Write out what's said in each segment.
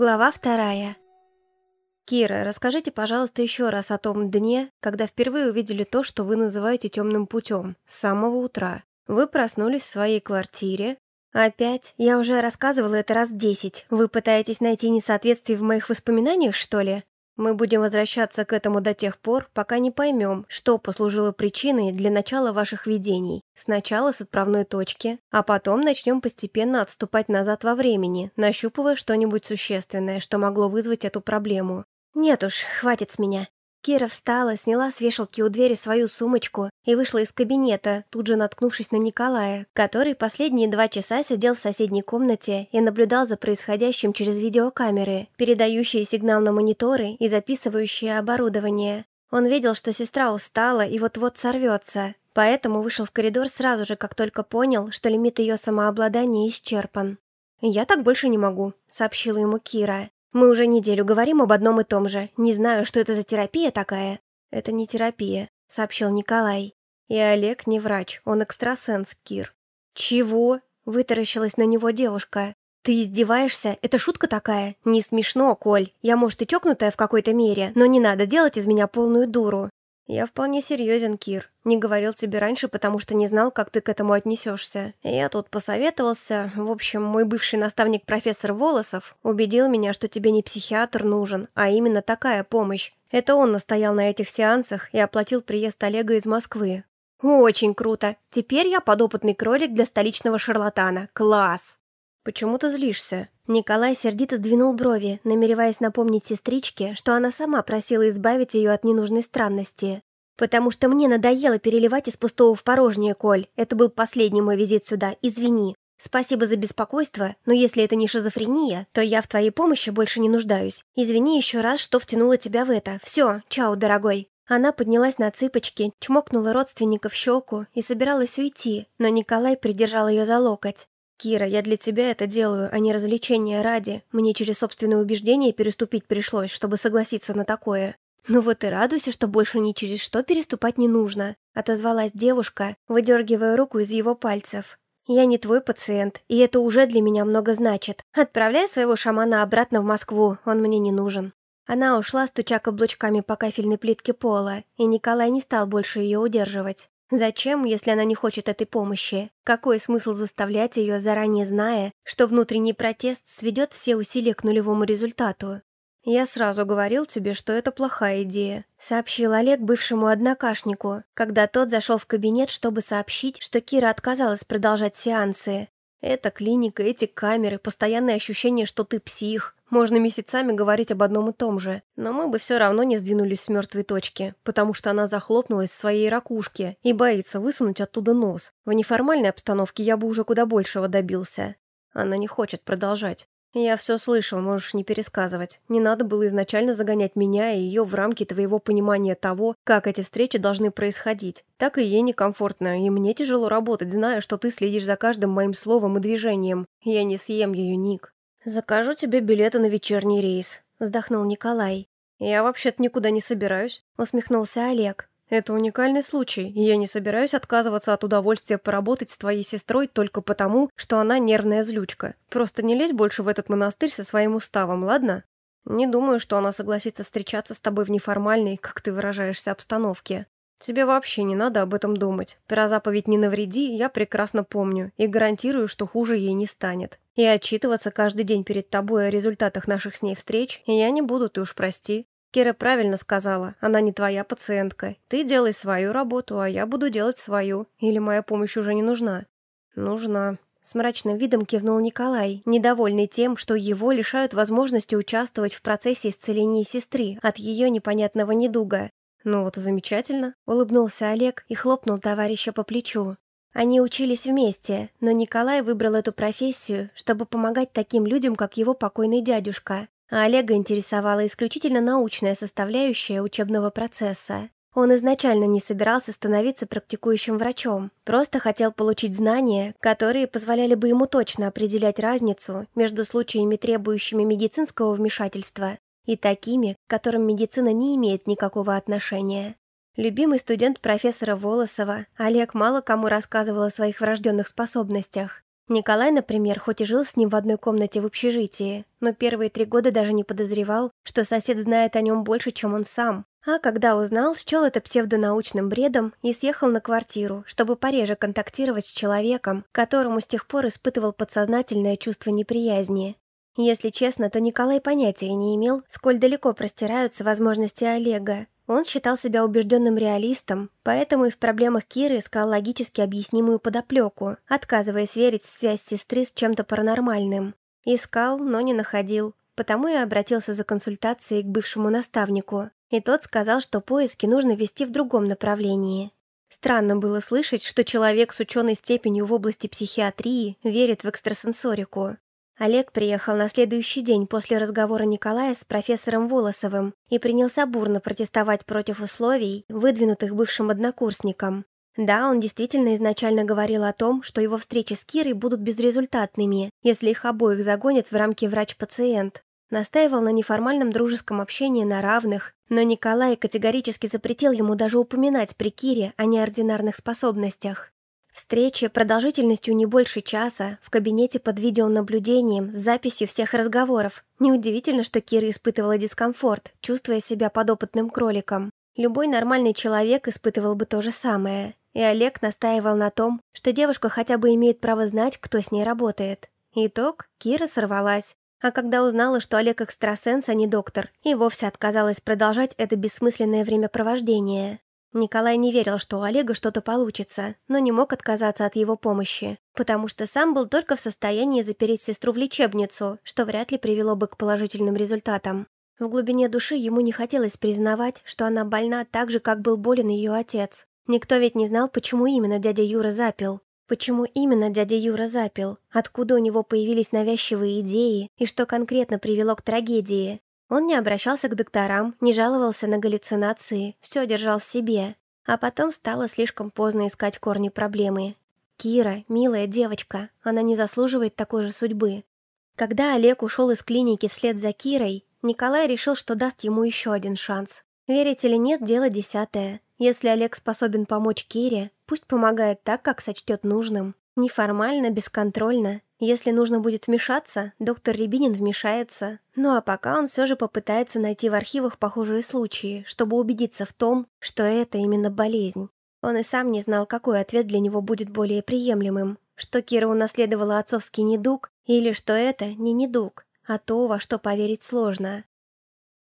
Глава вторая. Кира, расскажите, пожалуйста, еще раз о том дне, когда впервые увидели то, что вы называете темным путем, с самого утра. Вы проснулись в своей квартире. Опять? Я уже рассказывала это раз десять. Вы пытаетесь найти несоответствие в моих воспоминаниях, что ли? Мы будем возвращаться к этому до тех пор, пока не поймем, что послужило причиной для начала ваших видений. Сначала с отправной точки, а потом начнем постепенно отступать назад во времени, нащупывая что-нибудь существенное, что могло вызвать эту проблему. Нет уж, хватит с меня. Кира встала, сняла с вешалки у двери свою сумочку и вышла из кабинета, тут же наткнувшись на Николая, который последние два часа сидел в соседней комнате и наблюдал за происходящим через видеокамеры, передающие сигнал на мониторы и записывающие оборудование. Он видел, что сестра устала и вот-вот сорвется, поэтому вышел в коридор сразу же, как только понял, что лимит ее самообладания исчерпан. «Я так больше не могу», — сообщила ему Кира. Мы уже неделю говорим об одном и том же. Не знаю, что это за терапия такая. Это не терапия, сообщил Николай. И Олег не врач, он экстрасенс, Кир. Чего? Вытаращилась на него девушка. Ты издеваешься? Это шутка такая? Не смешно, Коль. Я, может, и чокнутая в какой-то мере, но не надо делать из меня полную дуру. «Я вполне серьезен, Кир. Не говорил тебе раньше, потому что не знал, как ты к этому отнесешься. Я тут посоветовался. В общем, мой бывший наставник профессор Волосов убедил меня, что тебе не психиатр нужен, а именно такая помощь. Это он настоял на этих сеансах и оплатил приезд Олега из Москвы. Очень круто. Теперь я подопытный кролик для столичного шарлатана. Класс!» «Почему ты злишься?» Николай сердито сдвинул брови, намереваясь напомнить сестричке, что она сама просила избавить ее от ненужной странности. «Потому что мне надоело переливать из пустого в порожнее, Коль. Это был последний мой визит сюда, извини. Спасибо за беспокойство, но если это не шизофрения, то я в твоей помощи больше не нуждаюсь. Извини еще раз, что втянула тебя в это. Все, чао, дорогой». Она поднялась на цыпочки, чмокнула родственника в щеку и собиралась уйти, но Николай придержал ее за локоть. «Кира, я для тебя это делаю, а не развлечения ради. Мне через собственные убеждения переступить пришлось, чтобы согласиться на такое». «Ну вот и радуйся, что больше ни через что переступать не нужно», отозвалась девушка, выдергивая руку из его пальцев. «Я не твой пациент, и это уже для меня много значит. Отправляй своего шамана обратно в Москву, он мне не нужен». Она ушла, стуча каблучками по кафельной плитке пола, и Николай не стал больше ее удерживать. Зачем, если она не хочет этой помощи? Какой смысл заставлять ее, заранее зная, что внутренний протест сведет все усилия к нулевому результату? «Я сразу говорил тебе, что это плохая идея», — сообщил Олег бывшему однокашнику, когда тот зашел в кабинет, чтобы сообщить, что Кира отказалась продолжать сеансы. «Это клиника, эти камеры, постоянное ощущение, что ты псих. Можно месяцами говорить об одном и том же, но мы бы все равно не сдвинулись с мертвой точки, потому что она захлопнулась в своей ракушке и боится высунуть оттуда нос. В неформальной обстановке я бы уже куда большего добился. Она не хочет продолжать. Я все слышал, можешь не пересказывать. Не надо было изначально загонять меня и ее в рамки твоего понимания того, как эти встречи должны происходить. Так и ей некомфортно, и мне тяжело работать, зная, что ты следишь за каждым моим словом и движением. Я не съем ее, Ник. «Закажу тебе билеты на вечерний рейс», — вздохнул Николай. «Я вообще-то никуда не собираюсь», — усмехнулся Олег. «Это уникальный случай, и я не собираюсь отказываться от удовольствия поработать с твоей сестрой только потому, что она нервная злючка. Просто не лезь больше в этот монастырь со своим уставом, ладно? Не думаю, что она согласится встречаться с тобой в неформальной, как ты выражаешься, обстановке. Тебе вообще не надо об этом думать. Про заповедь «не навреди» я прекрасно помню и гарантирую, что хуже ей не станет. И отчитываться каждый день перед тобой о результатах наших с ней встреч я не буду, ты уж прости. Кира правильно сказала, она не твоя пациентка. Ты делай свою работу, а я буду делать свою. Или моя помощь уже не нужна? Нужна. С мрачным видом кивнул Николай, недовольный тем, что его лишают возможности участвовать в процессе исцеления сестры от ее непонятного недуга. «Ну вот и замечательно», — улыбнулся Олег и хлопнул товарища по плечу. Они учились вместе, но Николай выбрал эту профессию, чтобы помогать таким людям, как его покойный дядюшка. А Олега интересовала исключительно научная составляющая учебного процесса. Он изначально не собирался становиться практикующим врачом, просто хотел получить знания, которые позволяли бы ему точно определять разницу между случаями, требующими медицинского вмешательства, и такими, к которым медицина не имеет никакого отношения. Любимый студент профессора Волосова, Олег мало кому рассказывал о своих врожденных способностях. Николай, например, хоть и жил с ним в одной комнате в общежитии, но первые три года даже не подозревал, что сосед знает о нем больше, чем он сам. А когда узнал, счел это псевдонаучным бредом и съехал на квартиру, чтобы пореже контактировать с человеком, которому с тех пор испытывал подсознательное чувство неприязни. Если честно, то Николай понятия не имел, сколь далеко простираются возможности Олега. Он считал себя убежденным реалистом, поэтому и в проблемах Киры искал логически объяснимую подоплеку, отказываясь верить в связь сестры с чем-то паранормальным. Искал, но не находил, потому и обратился за консультацией к бывшему наставнику. И тот сказал, что поиски нужно вести в другом направлении. Странно было слышать, что человек с ученой степенью в области психиатрии верит в экстрасенсорику. Олег приехал на следующий день после разговора Николая с профессором Волосовым и принялся бурно протестовать против условий, выдвинутых бывшим однокурсникам. Да, он действительно изначально говорил о том, что его встречи с Кирой будут безрезультатными, если их обоих загонят в рамки врач-пациент. Настаивал на неформальном дружеском общении на равных, но Николай категорически запретил ему даже упоминать при Кире о неординарных способностях. Встреча продолжительностью не больше часа, в кабинете под видеонаблюдением, с записью всех разговоров. Неудивительно, что Кира испытывала дискомфорт, чувствуя себя подопытным кроликом. Любой нормальный человек испытывал бы то же самое. И Олег настаивал на том, что девушка хотя бы имеет право знать, кто с ней работает. Итог – Кира сорвалась. А когда узнала, что Олег экстрасенс, а не доктор, и вовсе отказалась продолжать это бессмысленное времяпровождение. Николай не верил, что у Олега что-то получится, но не мог отказаться от его помощи, потому что сам был только в состоянии запереть сестру в лечебницу, что вряд ли привело бы к положительным результатам. В глубине души ему не хотелось признавать, что она больна так же, как был болен ее отец. Никто ведь не знал, почему именно дядя Юра запил. Почему именно дядя Юра запил? Откуда у него появились навязчивые идеи? И что конкретно привело к трагедии? Он не обращался к докторам, не жаловался на галлюцинации, все держал в себе. А потом стало слишком поздно искать корни проблемы. Кира, милая девочка, она не заслуживает такой же судьбы. Когда Олег ушел из клиники вслед за Кирой, Николай решил, что даст ему еще один шанс. Верить или нет, дело десятое. Если Олег способен помочь Кире, пусть помогает так, как сочтет нужным. Неформально, бесконтрольно. Если нужно будет вмешаться, доктор Рябинин вмешается. Ну а пока он все же попытается найти в архивах похожие случаи, чтобы убедиться в том, что это именно болезнь. Он и сам не знал, какой ответ для него будет более приемлемым. Что Кира унаследовала отцовский недуг, или что это не недуг, а то, во что поверить сложно.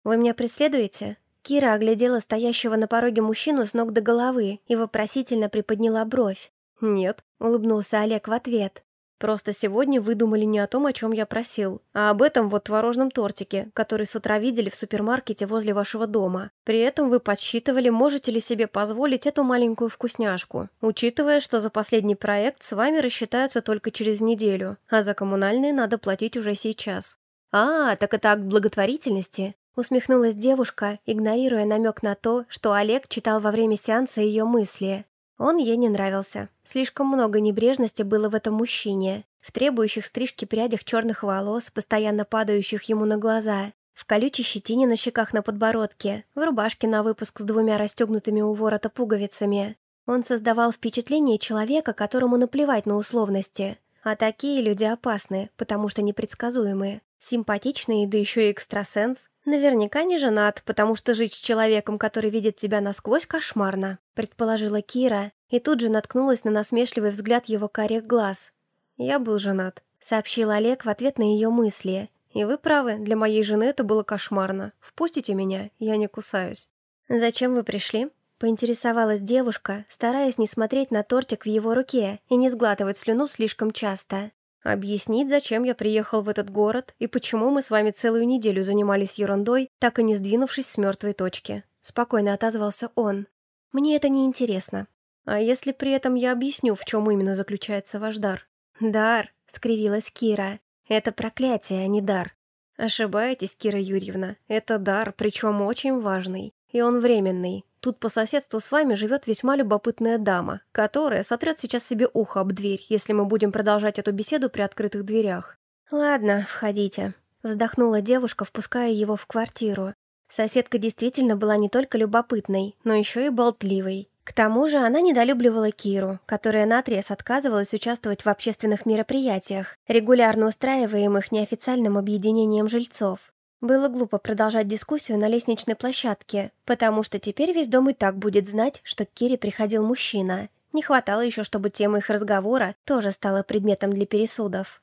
«Вы меня преследуете?» Кира оглядела стоящего на пороге мужчину с ног до головы и вопросительно приподняла бровь. «Нет», — улыбнулся Олег в ответ. «Просто сегодня вы думали не о том, о чем я просил, а об этом вот творожном тортике, который с утра видели в супермаркете возле вашего дома. При этом вы подсчитывали, можете ли себе позволить эту маленькую вкусняшку, учитывая, что за последний проект с вами рассчитаются только через неделю, а за коммунальные надо платить уже сейчас». «А, так это акт благотворительности?» Усмехнулась девушка, игнорируя намек на то, что Олег читал во время сеанса ее мысли. Он ей не нравился. Слишком много небрежности было в этом мужчине, в требующих стрижки прядях черных волос, постоянно падающих ему на глаза, в колючей щетине на щеках на подбородке, в рубашке на выпуск с двумя расстегнутыми у ворота пуговицами. Он создавал впечатление человека, которому наплевать на условности. А такие люди опасны, потому что непредсказуемые. Симпатичный, да еще и экстрасенс. Наверняка не женат, потому что жить с человеком, который видит тебя насквозь, кошмарно, предположила Кира, и тут же наткнулась на насмешливый взгляд его карих глаз. Я был женат, сообщил Олег в ответ на ее мысли. И вы правы, для моей жены это было кошмарно. Впустите меня, я не кусаюсь. Зачем вы пришли? Поинтересовалась девушка, стараясь не смотреть на тортик в его руке и не сглатывать слюну слишком часто. Объяснить, зачем я приехал в этот город и почему мы с вами целую неделю занимались ерундой, так и не сдвинувшись с мертвой точки. Спокойно отозвался он. Мне это не интересно. А если при этом я объясню, в чем именно заключается ваш дар? Дар, скривилась Кира. Это проклятие, а не дар. Ошибаетесь, Кира Юрьевна. Это дар, причем очень важный. И он временный. Тут по соседству с вами живет весьма любопытная дама, которая сотрет сейчас себе ухо об дверь, если мы будем продолжать эту беседу при открытых дверях. «Ладно, входите», — вздохнула девушка, впуская его в квартиру. Соседка действительно была не только любопытной, но еще и болтливой. К тому же она недолюбливала Киру, которая наотрез отказывалась участвовать в общественных мероприятиях, регулярно устраиваемых неофициальным объединением жильцов. Было глупо продолжать дискуссию на лестничной площадке, потому что теперь весь дом и так будет знать, что к Кире приходил мужчина. Не хватало еще, чтобы тема их разговора тоже стала предметом для пересудов.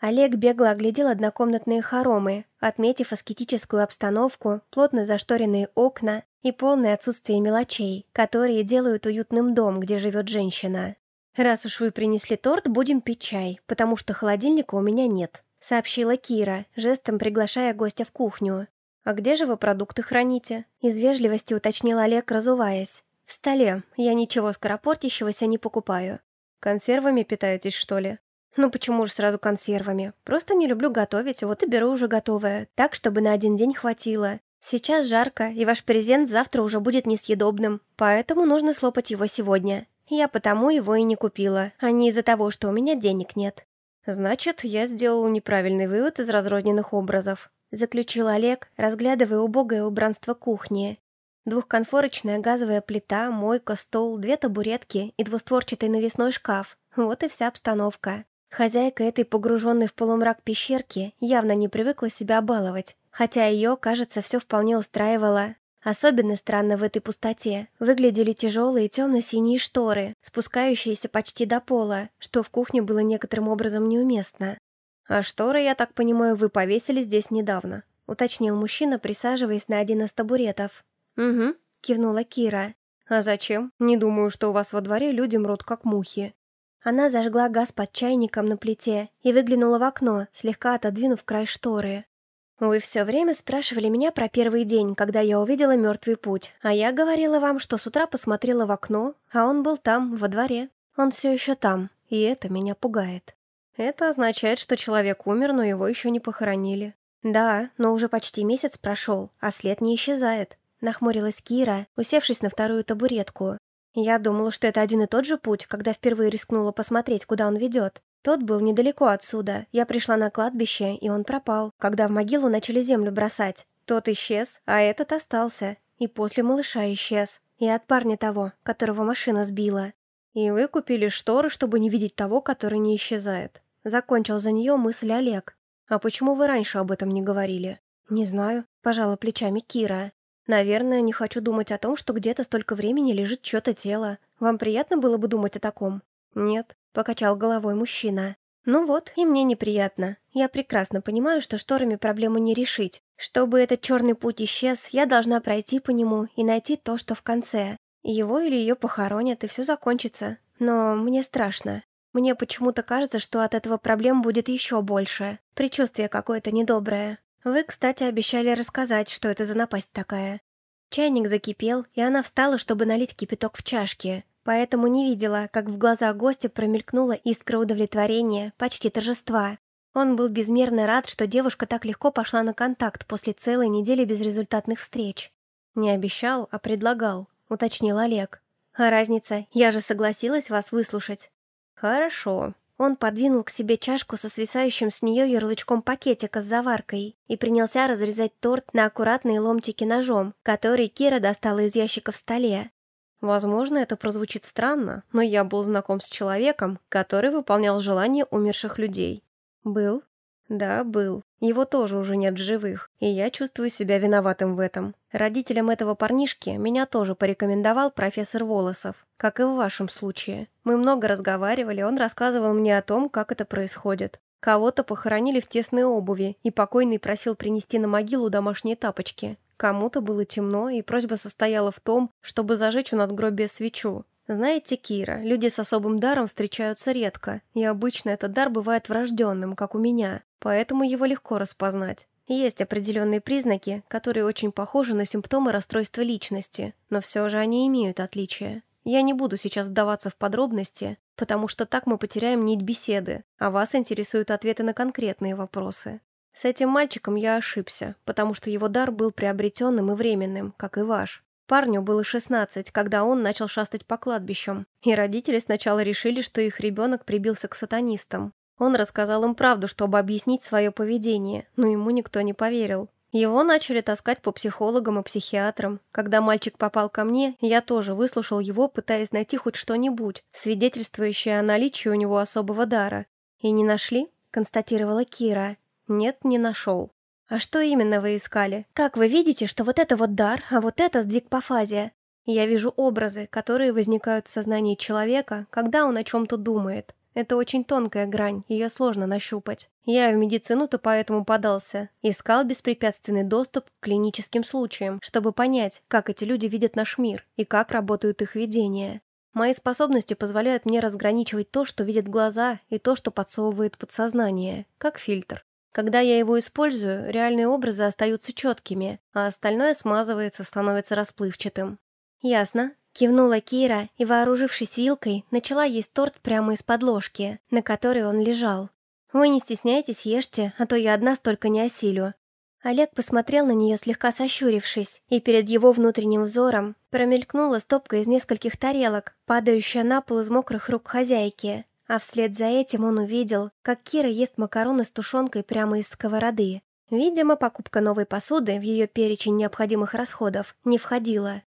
Олег бегло оглядел однокомнатные хоромы, отметив аскетическую обстановку, плотно зашторенные окна и полное отсутствие мелочей, которые делают уютным дом, где живет женщина. «Раз уж вы принесли торт, будем пить чай, потому что холодильника у меня нет», сообщила Кира, жестом приглашая гостя в кухню. «А где же вы продукты храните?» Из вежливости уточнил Олег, разуваясь. «В столе. Я ничего скоропортящегося не покупаю». «Консервами питаетесь, что ли?» Ну почему же сразу консервами? Просто не люблю готовить, вот и беру уже готовое, так, чтобы на один день хватило. Сейчас жарко, и ваш презент завтра уже будет несъедобным, поэтому нужно слопать его сегодня. Я потому его и не купила, а не из-за того, что у меня денег нет. Значит, я сделал неправильный вывод из разрозненных образов. Заключил Олег, разглядывая убогое убранство кухни. Двухконфорочная газовая плита, мойка, стол, две табуретки и двустворчатый навесной шкаф. Вот и вся обстановка. Хозяйка этой погруженной в полумрак пещерки явно не привыкла себя баловать, хотя ее, кажется, все вполне устраивало. Особенно странно в этой пустоте выглядели тяжелые темно-синие шторы, спускающиеся почти до пола, что в кухне было некоторым образом неуместно. «А шторы, я так понимаю, вы повесили здесь недавно», — уточнил мужчина, присаживаясь на один из табуретов. «Угу», — кивнула Кира. «А зачем? Не думаю, что у вас во дворе люди мрут как мухи». Она зажгла газ под чайником на плите и выглянула в окно, слегка отодвинув край шторы. «Вы все время спрашивали меня про первый день, когда я увидела мертвый путь, а я говорила вам, что с утра посмотрела в окно, а он был там, во дворе. Он все еще там, и это меня пугает». «Это означает, что человек умер, но его еще не похоронили». «Да, но уже почти месяц прошел, а след не исчезает», — нахмурилась Кира, усевшись на вторую табуретку. Я думала, что это один и тот же путь, когда впервые рискнула посмотреть, куда он ведет. Тот был недалеко отсюда. Я пришла на кладбище, и он пропал, когда в могилу начали землю бросать. Тот исчез, а этот остался. И после малыша исчез. И от парня того, которого машина сбила. И вы купили шторы, чтобы не видеть того, который не исчезает. Закончил за нее мысль Олег. А почему вы раньше об этом не говорили? Не знаю, пожала плечами Кира. Наверное, не хочу думать о том, что где-то столько времени лежит чье-то тело. Вам приятно было бы думать о таком? Нет, покачал головой мужчина. Ну вот, и мне неприятно. Я прекрасно понимаю, что шторами проблему не решить. Чтобы этот черный путь исчез, я должна пройти по нему и найти то, что в конце. Его или ее похоронят, и все закончится. Но мне страшно. Мне почему-то кажется, что от этого проблем будет еще больше. Предчувствие какое-то недоброе. Вы, кстати, обещали рассказать, что это за напасть такая. Чайник закипел, и она встала, чтобы налить кипяток в чашке, поэтому не видела, как в глазах гостя промелькнула искра удовлетворения, почти торжества. Он был безмерно рад, что девушка так легко пошла на контакт после целой недели безрезультатных встреч. «Не обещал, а предлагал», — уточнил Олег. «А разница? Я же согласилась вас выслушать». «Хорошо», он подвинул к себе чашку со свисающим с нее ярлычком пакетика с заваркой и принялся разрезать торт на аккуратные ломтики ножом, который Кира достала из ящика в столе. Возможно, это прозвучит странно, но я был знаком с человеком, который выполнял желания умерших людей. Был? Да, был. Его тоже уже нет в живых, и я чувствую себя виноватым в этом. Родителям этого парнишки меня тоже порекомендовал профессор Волосов, как и в вашем случае. Мы много разговаривали, он рассказывал мне о том, как это происходит. Кого-то похоронили в тесной обуви, и покойный просил принести на могилу домашние тапочки. Кому-то было темно, и просьба состояла в том, чтобы зажечь у надгробия свечу. Знаете, Кира, люди с особым даром встречаются редко, и обычно этот дар бывает врожденным, как у меня, поэтому его легко распознать. Есть определенные признаки, которые очень похожи на симптомы расстройства личности, но все же они имеют отличия. Я не буду сейчас вдаваться в подробности, потому что так мы потеряем нить беседы, а вас интересуют ответы на конкретные вопросы. С этим мальчиком я ошибся, потому что его дар был приобретенным и временным, как и ваш. Парню было 16, когда он начал шастать по кладбищам, и родители сначала решили, что их ребенок прибился к сатанистам. Он рассказал им правду, чтобы объяснить свое поведение, но ему никто не поверил. Его начали таскать по психологам и психиатрам. Когда мальчик попал ко мне, я тоже выслушал его, пытаясь найти хоть что-нибудь, свидетельствующее о наличии у него особого дара. «И не нашли?» – констатировала Кира. «Нет, не нашел». «А что именно вы искали? Как вы видите, что вот это вот дар, а вот это сдвиг по фазе?» Я вижу образы, которые возникают в сознании человека, когда он о чем-то думает. Это очень тонкая грань, ее сложно нащупать. Я в медицину-то поэтому подался. Искал беспрепятственный доступ к клиническим случаям, чтобы понять, как эти люди видят наш мир и как работают их видения. Мои способности позволяют мне разграничивать то, что видят глаза, и то, что подсовывает подсознание, как фильтр. Когда я его использую, реальные образы остаются четкими, а остальное смазывается, становится расплывчатым. «Ясно», Кивнула Кира и, вооружившись вилкой, начала есть торт прямо из подложки, на которой он лежал. «Вы не стесняйтесь, ешьте, а то я одна столько не осилю». Олег посмотрел на нее, слегка сощурившись, и перед его внутренним взором промелькнула стопка из нескольких тарелок, падающая на пол из мокрых рук хозяйки. А вслед за этим он увидел, как Кира ест макароны с тушенкой прямо из сковороды. Видимо, покупка новой посуды в ее перечень необходимых расходов не входила.